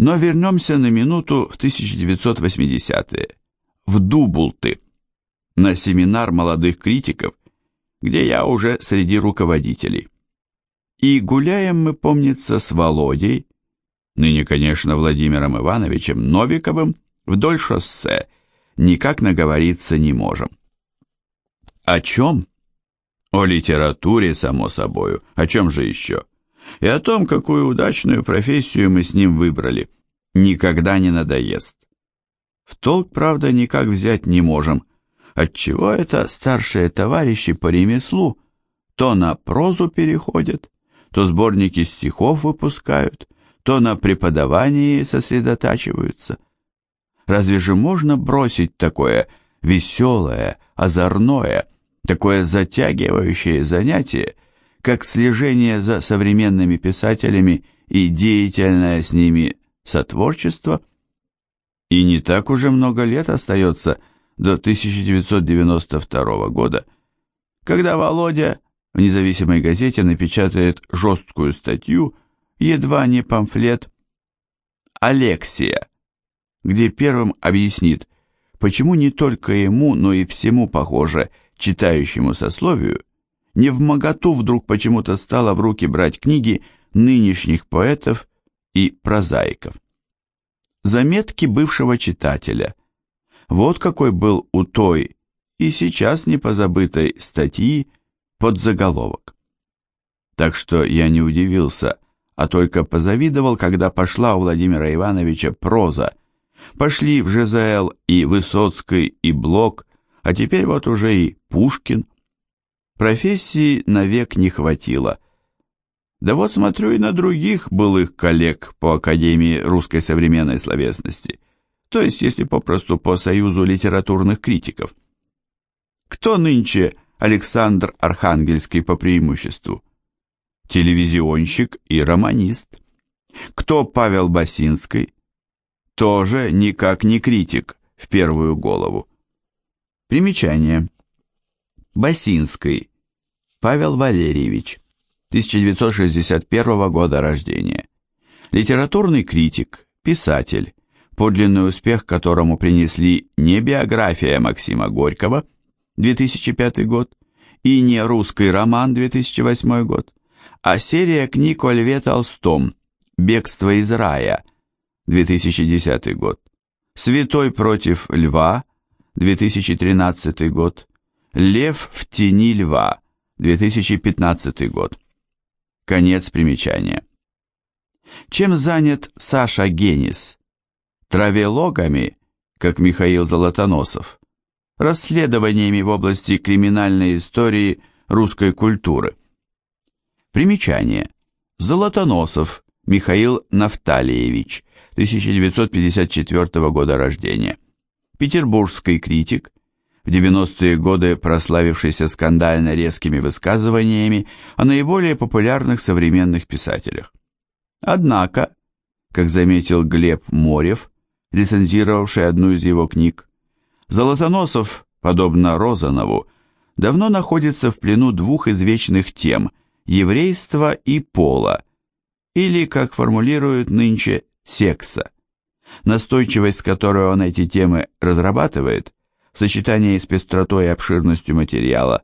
Но вернемся на минуту в 1980-е, в Дубулты, на семинар молодых критиков, где я уже среди руководителей. И гуляем мы, помнится, с Володей, ныне, конечно, Владимиром Ивановичем Новиковым, вдоль шоссе, никак наговориться не можем. О чем? О литературе, само собою. О чем же еще? И о том, какую удачную профессию мы с ним выбрали. Никогда не надоест. В толк, правда, никак взять не можем. Отчего это старшие товарищи по ремеслу то на прозу переходят, то сборники стихов выпускают, то на преподавании сосредотачиваются. Разве же можно бросить такое веселое, озорное, такое затягивающее занятие, как слежение за современными писателями и деятельное с ними сотворчество? И не так уже много лет остается до 1992 года, когда Володя в независимой газете напечатает жесткую статью, едва не памфлет «Алексия», где первым объяснит, почему не только ему, но и всему, похоже, читающему сословию, не в моготу вдруг почему-то стало в руки брать книги нынешних поэтов и прозаиков. Заметки бывшего читателя. Вот какой был у той и сейчас не позабытой статьи под заголовок. Так что я не удивился, а только позавидовал, когда пошла у Владимира Ивановича проза, Пошли в ЖЗЛ и Высоцкий, и Блок, а теперь вот уже и Пушкин. Профессии навек не хватило. Да вот смотрю и на других былых коллег по Академии русской современной словесности, то есть, если попросту по Союзу литературных критиков. Кто нынче Александр Архангельский по преимуществу? Телевизионщик и романист. Кто Павел Басинский? тоже никак не критик в первую голову. Примечание. Басинский. Павел Валерьевич. 1961 года рождения. Литературный критик, писатель, подлинный успех которому принесли не биография Максима Горького, 2005 год, и не русский роман, 2008 год, а серия книг о Толстом «Бегство из рая», 2010 год. Святой против льва, 2013 год. Лев в тени льва, 2015 год. Конец примечания. Чем занят Саша Генис? Травелогами, как Михаил Золотоносов, расследованиями в области криминальной истории русской культуры. Примечание. Золотоносов Михаил Нафталиевич, 1954 года рождения. Петербургский критик, в 90-е годы прославившийся скандально резкими высказываниями о наиболее популярных современных писателях. Однако, как заметил Глеб Морев, рецензировавший одну из его книг, Золотоносов, подобно Розанову, давно находится в плену двух извечных тем – еврейства и пола, или, как формулируют нынче, секса. Настойчивость, с которой он эти темы разрабатывает, в сочетании с пестротой и обширностью материала,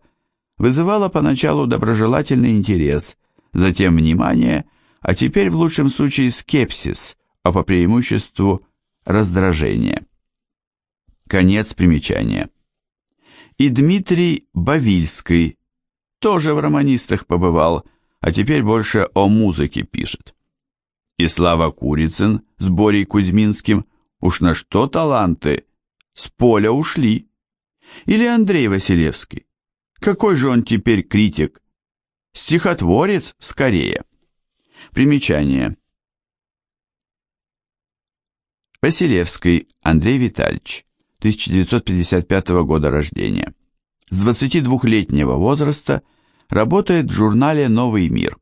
вызывала поначалу доброжелательный интерес, затем внимание, а теперь в лучшем случае скепсис, а по преимуществу раздражение. Конец примечания. И Дмитрий Бавильский тоже в романистах побывал, а теперь больше о музыке пишет и Слава Курицын с Борей Кузьминским уж на что таланты, с поля ушли. Или Андрей Василевский. Какой же он теперь критик? Стихотворец скорее. Примечание. Василевский Андрей Витальевич, 1955 года рождения. С 22-летнего возраста работает в журнале «Новый мир».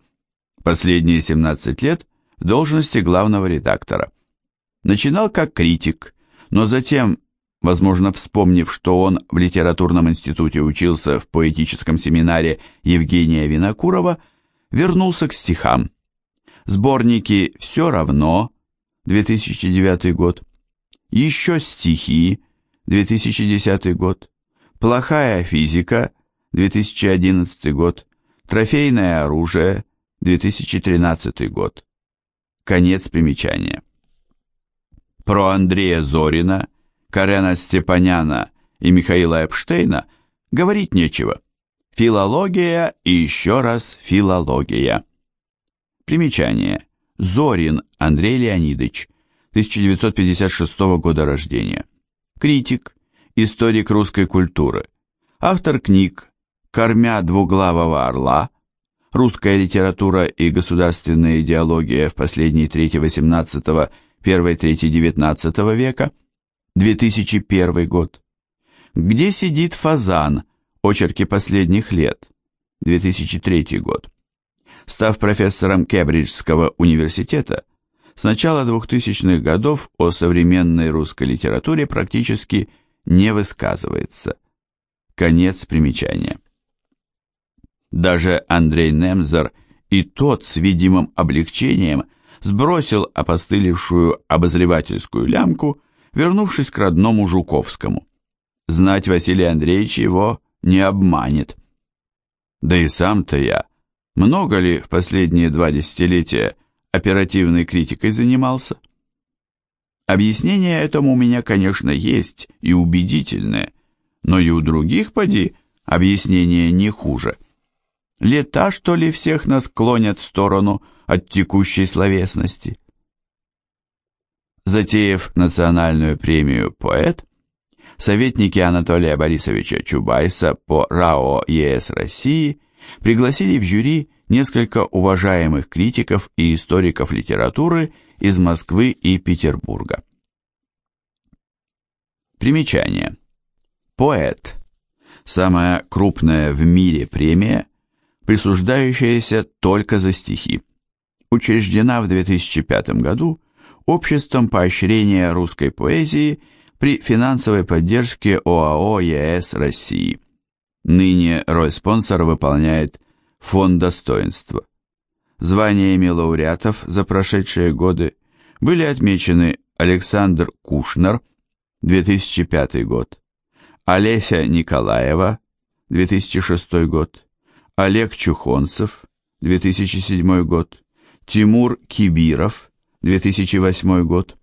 Последние 17 лет в должности главного редактора. Начинал как критик, но затем, возможно, вспомнив, что он в литературном институте учился в поэтическом семинаре Евгения Винокурова, вернулся к стихам. Сборники «Все равно», 2009 год. Еще стихи, 2010 год. Плохая физика, 2011 год. Трофейное оружие, 2013 год. Конец примечания. Про Андрея Зорина, Карена Степаняна и Михаила Эпштейна говорить нечего. Филология и еще раз филология. Примечание. Зорин Андрей Леонидович, 1956 года рождения. Критик, историк русской культуры. Автор книг «Кормя двуглавого орла», «Русская литература и государственная идеология в последней трети XVIII, первой трети XIX века», 2001 год. «Где сидит фазан?» Очерки последних лет, 2003 год. Став профессором Кембриджского университета, с начала 2000-х годов о современной русской литературе практически не высказывается. Конец примечания. Даже Андрей Немзер и тот с видимым облегчением сбросил опостылевшую обозревательскую лямку, вернувшись к родному Жуковскому. Знать Василий Андреевич его не обманет. Да и сам-то я, много ли в последние два десятилетия оперативной критикой занимался? Объяснение этому у меня, конечно, есть и убедительное, но и у других, поди, объяснение не хуже. Лета, что ли, всех нас клонят в сторону от текущей словесности? Затеяв национальную премию «Поэт», советники Анатолия Борисовича Чубайса по РАО ЕС России пригласили в жюри несколько уважаемых критиков и историков литературы из Москвы и Петербурга. Примечание. Поэт. Самая крупная в мире премия, присуждающаяся только за стихи. Учреждена в 2005 году Обществом поощрения русской поэзии – при финансовой поддержке ОАО ЕС России. Ныне роль спонсора выполняет Фонд достоинства. Званиями лауреатов за прошедшие годы были отмечены Александр Кушнер, 2005 год, Олеся Николаева, 2006 год, Олег Чухонцев, 2007 год, Тимур Кибиров, 2008 год,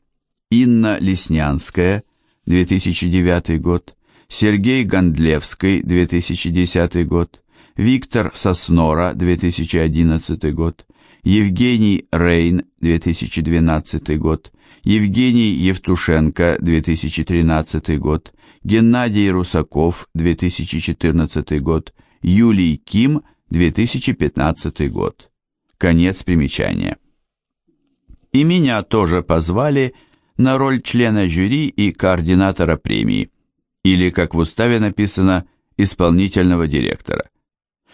Инна Леснянская, 2009 год, Сергей Гондлевский, 2010 год, Виктор Соснора, 2011 год, Евгений Рейн, 2012 год, Евгений Евтушенко, 2013 год, Геннадий Русаков, 2014 год, Юлий Ким, 2015 год. Конец примечания. И меня тоже позвали на роль члена жюри и координатора премии, или, как в уставе написано, исполнительного директора.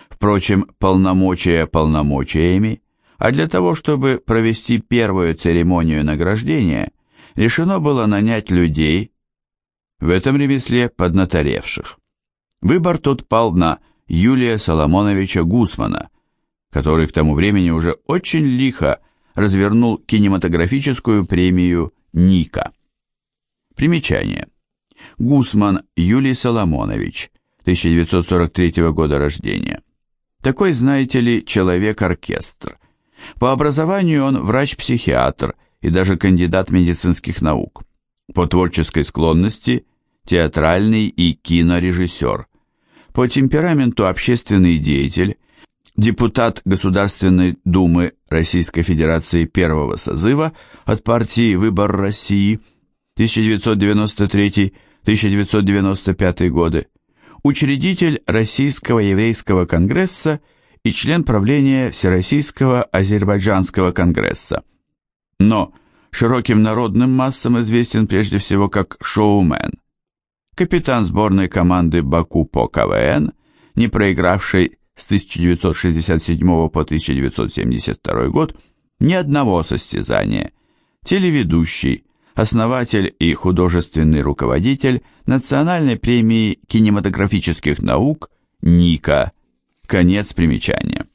Впрочем, полномочия полномочиями, а для того, чтобы провести первую церемонию награждения, решено было нанять людей, в этом ремесле поднаторевших. Выбор тут пал на Юлия Соломоновича Гусмана, который к тому времени уже очень лихо развернул кинематографическую премию Ника. Примечание. Гусман Юлий Соломонович, 1943 года рождения. Такой, знаете ли, человек-оркестр. По образованию он врач-психиатр и даже кандидат медицинских наук. По творческой склонности – театральный и кинорежиссер. По темпераменту общественный деятель, депутат Государственной Думы Российской Федерации первого созыва от партии «Выбор России» 1993-1995 годы, учредитель Российского еврейского конгресса и член правления Всероссийского азербайджанского конгресса. Но широким народным массам известен прежде всего как шоумен. Капитан сборной команды Баку по КВН, не проигравший с 1967 по 1972 год ни одного состязания. Телеведущий, основатель и художественный руководитель Национальной премии кинематографических наук Ника. Конец примечания.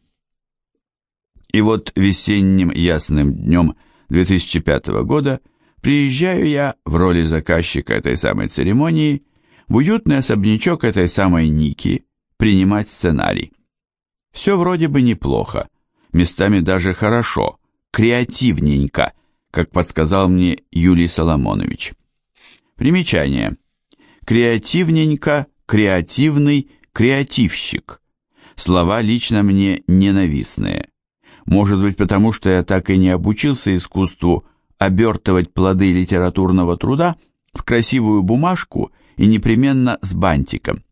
И вот весенним ясным днем 2005 года приезжаю я в роли заказчика этой самой церемонии в уютный особнячок этой самой Ники принимать сценарий. Все вроде бы неплохо, местами даже хорошо, креативненько, как подсказал мне Юлий Соломонович. Примечание. Креативненько, креативный, креативщик. Слова лично мне ненавистные. Может быть, потому что я так и не обучился искусству обертывать плоды литературного труда в красивую бумажку и непременно с бантиком.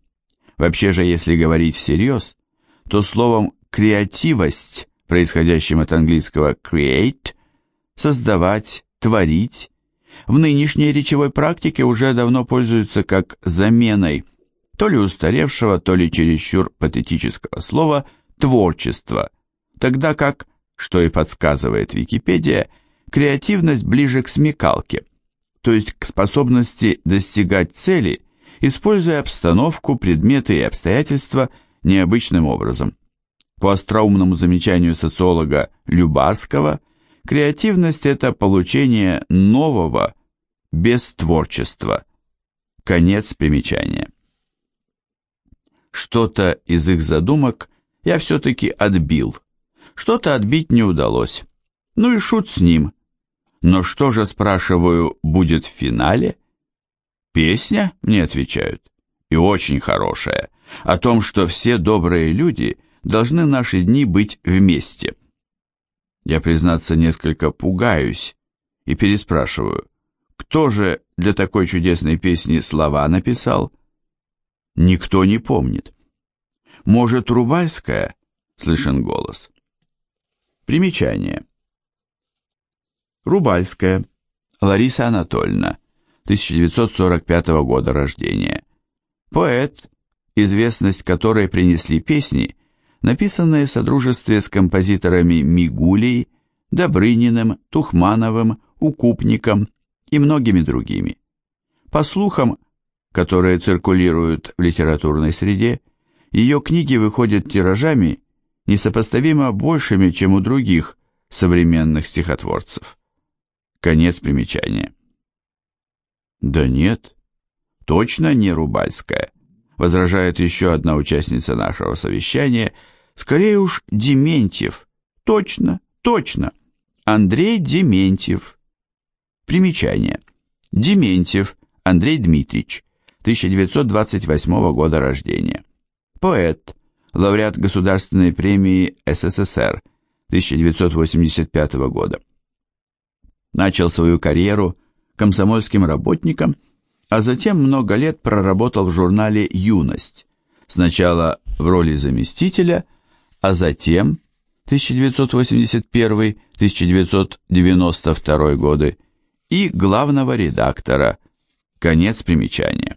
Вообще же, если говорить всерьез, то словом «креативость», происходящим от английского create, создавать, творить, в нынешней речевой практике уже давно пользуются как заменой то ли устаревшего, то ли чересчур патетического слова «творчество», тогда как, что и подсказывает Википедия, креативность ближе к смекалке, то есть к способности достигать цели, используя обстановку, предметы и обстоятельства необычным образом. По остроумному замечанию социолога Любарского, креативность – это получение нового без творчества. Конец примечания. Что-то из их задумок я все-таки отбил. Что-то отбить не удалось. Ну и шут с ним. Но что же, спрашиваю, будет в финале? Песня, мне отвечают, и очень хорошая, о том, что все добрые люди должны наши дни быть вместе. Я, признаться, несколько пугаюсь и переспрашиваю, кто же для такой чудесной песни слова написал? Никто не помнит. Может, Рубальская? Слышен голос. Примечание. Рубальская. Лариса Анатольевна. 1945 года рождения. Поэт, известность которой принесли песни, написанные в содружестве с композиторами Мигулей, Добрыниным, Тухмановым, Укупником и многими другими. По слухам, которые циркулируют в литературной среде, ее книги выходят тиражами несопоставимо большими, чем у других современных стихотворцев. Конец примечания. Да нет, точно не Рубальская, возражает еще одна участница нашего совещания, скорее уж Дементьев. Точно, точно. Андрей Дементьев. Примечание. Дементьев Андрей Дмитриевич, 1928 года рождения. Поэт, лауреат Государственной премии СССР 1985 года. Начал свою карьеру комсомольским работником, а затем много лет проработал в журнале «Юность», сначала в роли заместителя, а затем 1981-1992 годы и главного редактора. Конец примечания.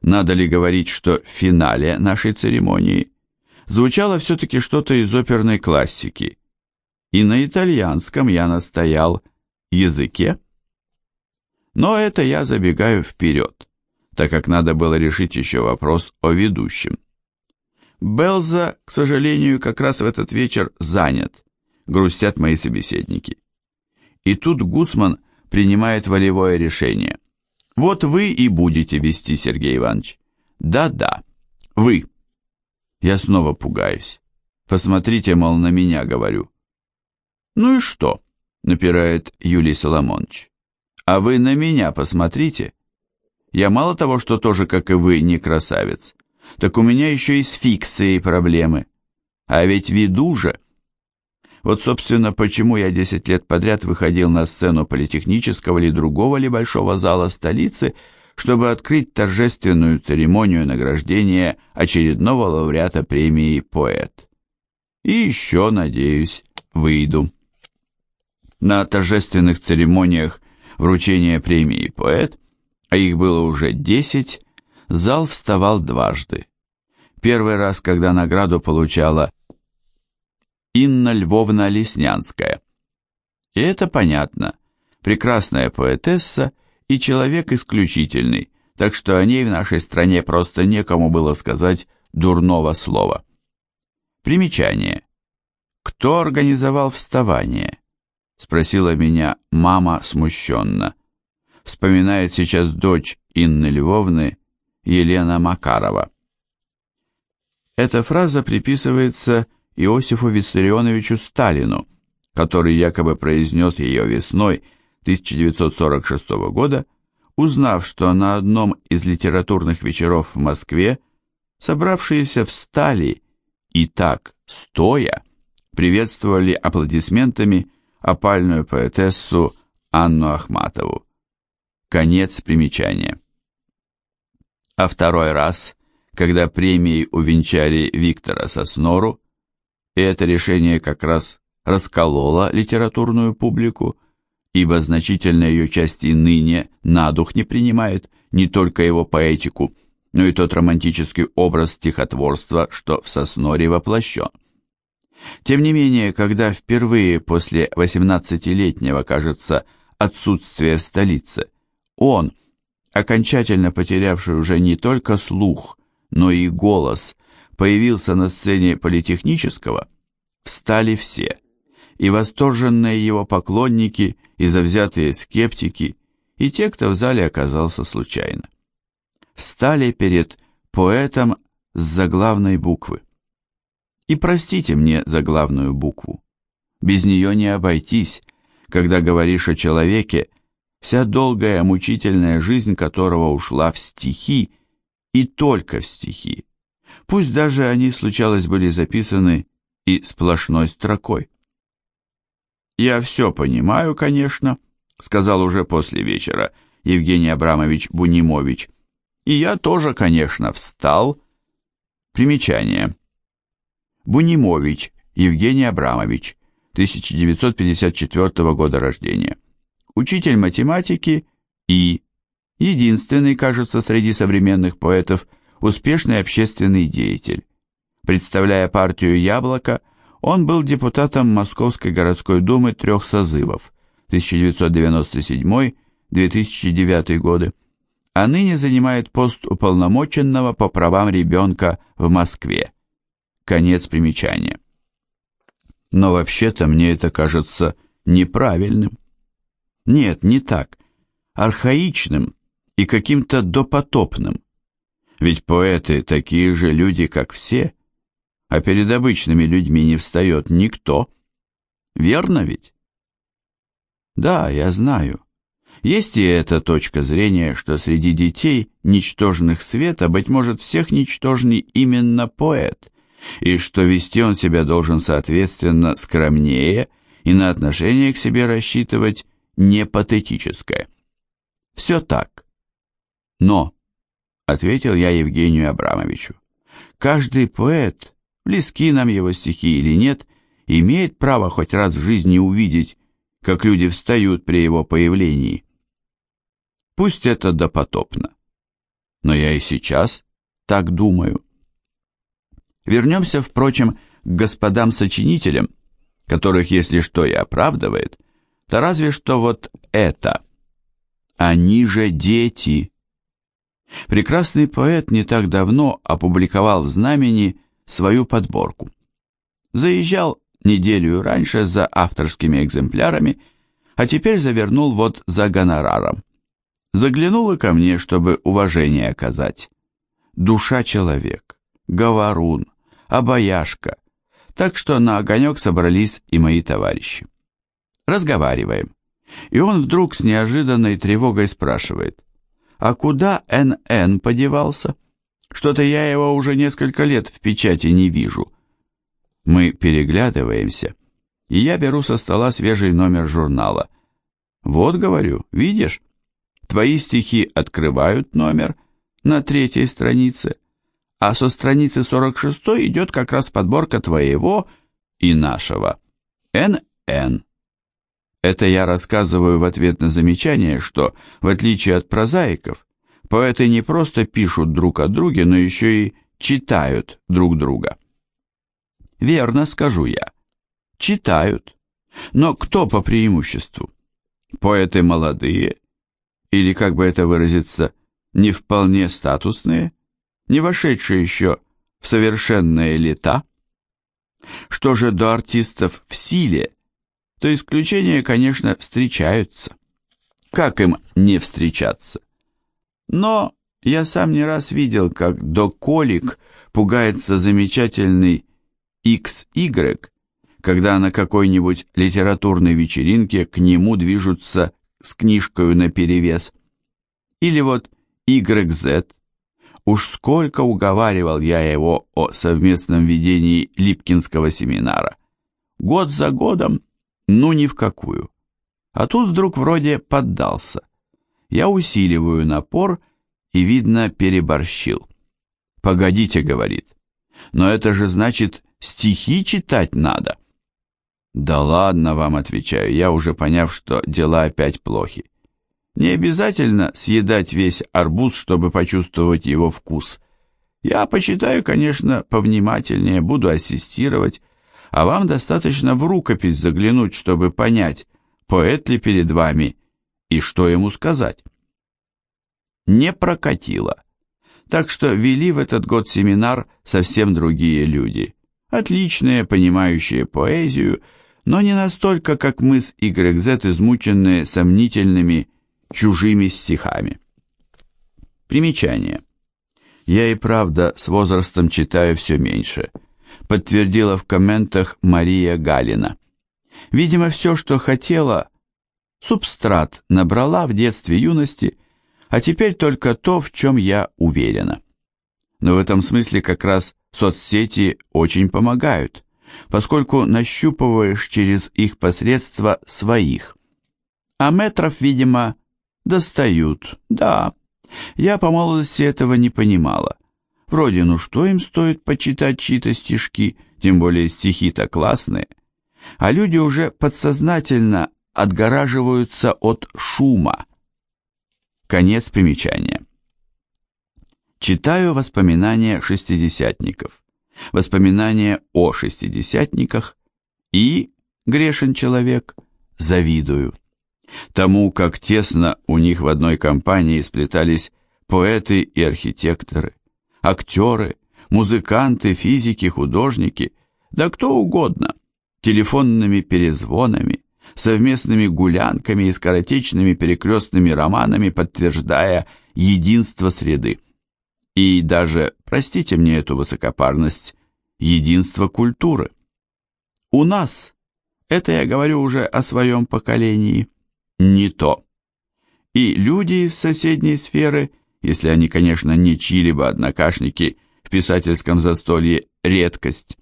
Надо ли говорить, что в финале нашей церемонии звучало все-таки что-то из оперной классики, и на итальянском я настоял языке? Но это я забегаю вперед, так как надо было решить еще вопрос о ведущем. Белза, к сожалению, как раз в этот вечер занят, грустят мои собеседники. И тут Гусман принимает волевое решение. Вот вы и будете вести, Сергей Иванович. Да-да, вы. Я снова пугаюсь. Посмотрите, мол, на меня, говорю. Ну и что? Напирает Юлий Соломонович. А вы на меня посмотрите. Я мало того, что тоже, как и вы, не красавец, так у меня еще и с фикцией проблемы. А ведь веду же. Вот, собственно, почему я 10 лет подряд выходил на сцену политехнического или другого ли большого зала столицы, чтобы открыть торжественную церемонию награждения очередного лауреата премии «Поэт». И еще, надеюсь, выйду. На торжественных церемониях вручения премии «Поэт», а их было уже 10, зал вставал дважды. Первый раз, когда награду получала Инна Львовна Леснянская. И это понятно. Прекрасная поэтесса и человек исключительный, так что о ней в нашей стране просто некому было сказать дурного слова. Примечание. Кто организовал вставание? Спросила меня мама смущенно. Вспоминает сейчас дочь Инны Львовны, Елена Макарова. Эта фраза приписывается Иосифу Виссарионовичу Сталину, который якобы произнес ее весной 1946 года, узнав, что на одном из литературных вечеров в Москве собравшиеся встали и так, стоя, приветствовали аплодисментами опальную поэтессу Анну Ахматову. Конец примечания. А второй раз, когда премией увенчали Виктора Соснору, и это решение как раз раскололо литературную публику, ибо значительная ее часть и ныне на дух не принимает не только его поэтику, но и тот романтический образ стихотворства, что в Сосноре воплощен. Тем не менее, когда впервые после 18-летнего, кажется, отсутствия в столице, он, окончательно потерявший уже не только слух, но и голос, появился на сцене политехнического, встали все, и восторженные его поклонники, и завзятые скептики, и те, кто в зале оказался случайно. Встали перед поэтом с заглавной буквы. И простите мне заглавную букву. Без нее не обойтись, когда говоришь о человеке, вся долгая мучительная жизнь которого ушла в стихи и только в стихи. Пусть даже они, случалось, были записаны и сплошной строкой. «Я все понимаю, конечно», — сказал уже после вечера Евгений Абрамович Бунимович. «И я тоже, конечно, встал». Примечание. Бунимович Евгений Абрамович, 1954 года рождения. Учитель математики и единственный, кажется, среди современных поэтов, успешный общественный деятель. Представляя партию «Яблоко», он был депутатом Московской городской думы трех созывов 1997-2009 годы, а ныне занимает пост уполномоченного по правам ребенка в Москве. Конец примечания. Но вообще-то мне это кажется неправильным. Нет, не так. Архаичным и каким-то допотопным. Ведь поэты такие же люди, как все, а перед обычными людьми не встает никто. Верно ведь? Да, я знаю. Есть и эта точка зрения, что среди детей, ничтожных света, быть может, всех ничтожней именно поэт, и что вести он себя должен соответственно скромнее и на отношение к себе рассчитывать не патетическое. Все так. Но, ответил я Евгению Абрамовичу, каждый поэт, близки нам его стихи или нет, имеет право хоть раз в жизни увидеть, как люди встают при его появлении. Пусть это допотопно, но я и сейчас так думаю. Вернемся, впрочем, к господам-сочинителям, которых, если что и оправдывает, то разве что вот это. Они же дети. Прекрасный поэт не так давно опубликовал в «Знамени» свою подборку. Заезжал неделю раньше за авторскими экземплярами, а теперь завернул вот за гонораром. Заглянул и ко мне, чтобы уважение оказать. Душа человек, говорун, обаяшка, так что на огонек собрались и мои товарищи. Разговариваем. И он вдруг с неожиданной тревогой спрашивает, «А куда НН подевался? Что-то я его уже несколько лет в печати не вижу». Мы переглядываемся, и я беру со стола свежий номер журнала. «Вот, говорю, видишь, твои стихи открывают номер на третьей странице, а со страницы 46 идет как раз подборка твоего и нашего. НН. Это я рассказываю в ответ на замечание, что, в отличие от прозаиков, поэты не просто пишут друг о друге, но еще и читают друг друга. Верно, скажу я. Читают. Но кто по преимуществу? Поэты молодые? Или, как бы это выразиться, не вполне статусные? Не вошедшие еще в совершенные лета? Что же до артистов в силе, то исключения, конечно, встречаются. Как им не встречаться? Но я сам не раз видел, как доколик пугается замечательный XY, когда на какой-нибудь литературной вечеринке к нему движутся с книжкой наперевес. Или вот YZ. Уж сколько уговаривал я его о совместном ведении Липкинского семинара. Год за годом, ну ни в какую. А тут вдруг вроде поддался. Я усиливаю напор и, видно, переборщил. «Погодите», — говорит, — «но это же значит, стихи читать надо». «Да ладно вам», — отвечаю я, уже поняв, что дела опять плохи. Не обязательно съедать весь арбуз, чтобы почувствовать его вкус. Я почитаю, конечно, повнимательнее, буду ассистировать, а вам достаточно в рукопись заглянуть, чтобы понять, поэт ли перед вами и что ему сказать. Не прокатило. Так что вели в этот год семинар совсем другие люди. Отличные, понимающие поэзию, но не настолько, как мы с YZ, измученные сомнительными чужими стихами. Примечание. Я и правда с возрастом читаю все меньше, подтвердила в комментах Мария Галина. Видимо, все, что хотела, субстрат набрала в детстве юности, а теперь только то, в чем я уверена. Но в этом смысле как раз соцсети очень помогают, поскольку нащупываешь через их посредства своих. А метров, видимо, достают, да. Я по молодости этого не понимала. Вроде, ну что им стоит почитать чьи-то стишки, тем более стихи-то классные. А люди уже подсознательно отгораживаются от шума. Конец примечания. Читаю воспоминания шестидесятников, воспоминания о шестидесятниках и, грешен человек, завидую. Тому, как тесно у них в одной компании сплетались поэты и архитекторы, актеры, музыканты, физики, художники, да кто угодно, телефонными перезвонами, совместными гулянками и скоротечными перекрестными романами, подтверждая единство среды. И даже, простите мне эту высокопарность, единство культуры. У нас, это я говорю уже о своем поколении, не то. И люди из соседней сферы, если они, конечно, не чьи-либо однокашники в писательском застолье, редкость.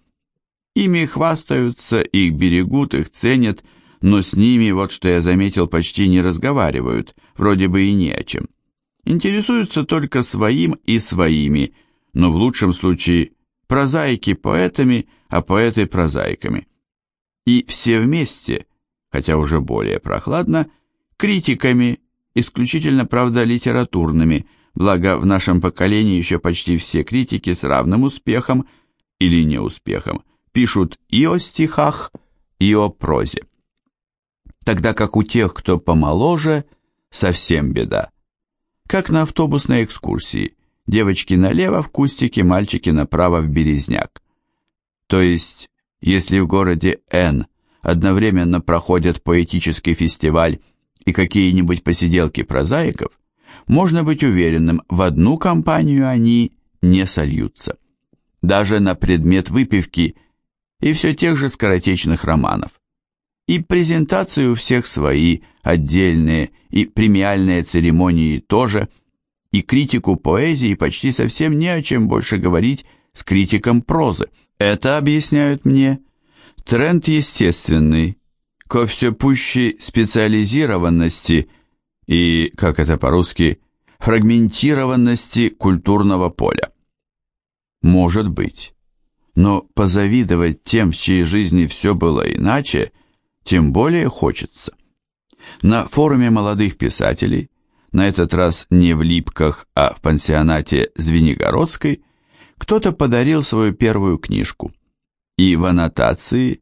Ими хвастаются, их берегут, их ценят, но с ними, вот что я заметил, почти не разговаривают, вроде бы и не о чем. Интересуются только своим и своими, но в лучшем случае прозаики поэтами, а поэты прозаиками. И все вместе, хотя уже более прохладно, критиками, исключительно, правда, литературными, благо в нашем поколении еще почти все критики с равным успехом или неуспехом пишут и о стихах, и о прозе. Тогда как у тех, кто помоложе, совсем беда. Как на автобусной экскурсии. Девочки налево в кустике, мальчики направо в березняк. То есть, если в городе Н одновременно проходят поэтический фестиваль и какие-нибудь посиделки прозаиков, можно быть уверенным, в одну компанию они не сольются. Даже на предмет выпивки и все тех же скоротечных романов. И презентации у всех свои, отдельные, и премиальные церемонии тоже, и критику поэзии почти совсем не о чем больше говорить с критиком прозы. Это, объясняют мне, тренд естественный, ко все пущей специализированности и, как это по-русски, фрагментированности культурного поля. Может быть. Но позавидовать тем, в чьей жизни все было иначе, тем более хочется. На форуме молодых писателей, на этот раз не в Липках, а в пансионате Звенигородской, кто-то подарил свою первую книжку. И в аннотации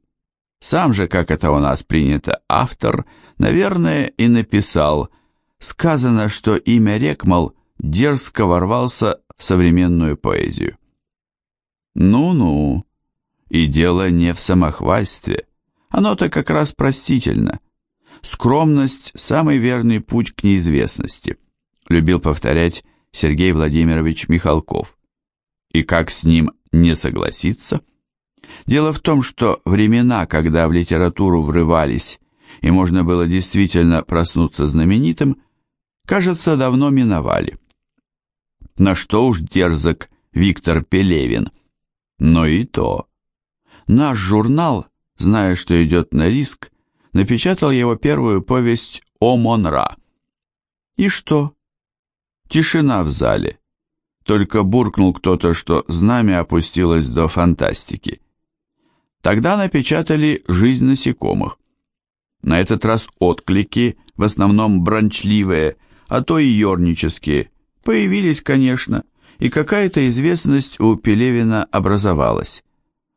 сам же, как это у нас принято, автор, наверное, и написал. Сказано, что имя Рекмал дерзко ворвался в современную поэзию. Ну-ну, и дело не в самохвальстве, Оно-то как раз простительно. Скромность – самый верный путь к неизвестности, любил повторять Сергей Владимирович Михалков. И как с ним не согласиться? Дело в том, что времена, когда в литературу врывались и можно было действительно проснуться знаменитым, кажется, давно миновали. На что уж дерзок Виктор Пелевин. Но и то. Наш журнал, зная, что идет на риск, напечатал его первую повесть «О Монра». И что? Тишина в зале. Только буркнул кто-то, что знамя опустилось до фантастики. Тогда напечатали «Жизнь насекомых». На этот раз отклики, в основном брончливые, а то и ернические, появились, конечно, и какая-то известность у Пелевина образовалась.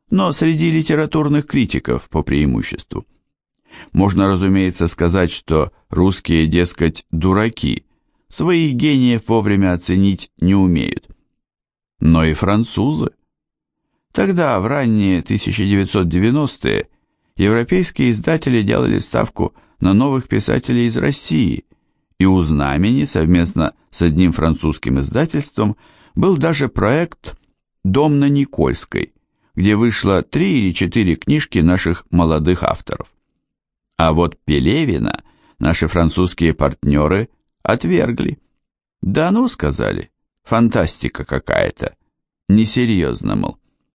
Но среди литературных критиков по преимуществу. Можно, разумеется, сказать, что русские, дескать, дураки, своих гениев вовремя оценить не умеют. Но и французы. Тогда, в ранние 1990-е, европейские издатели делали ставку на новых писателей из России, и у «Знамени» совместно с одним французским издательством был даже проект «Дом на Никольской», где вышло три или четыре книжки наших молодых авторов. А вот Пелевина наши французские партнеры отвергли. Да ну, сказали, фантастика какая-то, несерьезно, мол.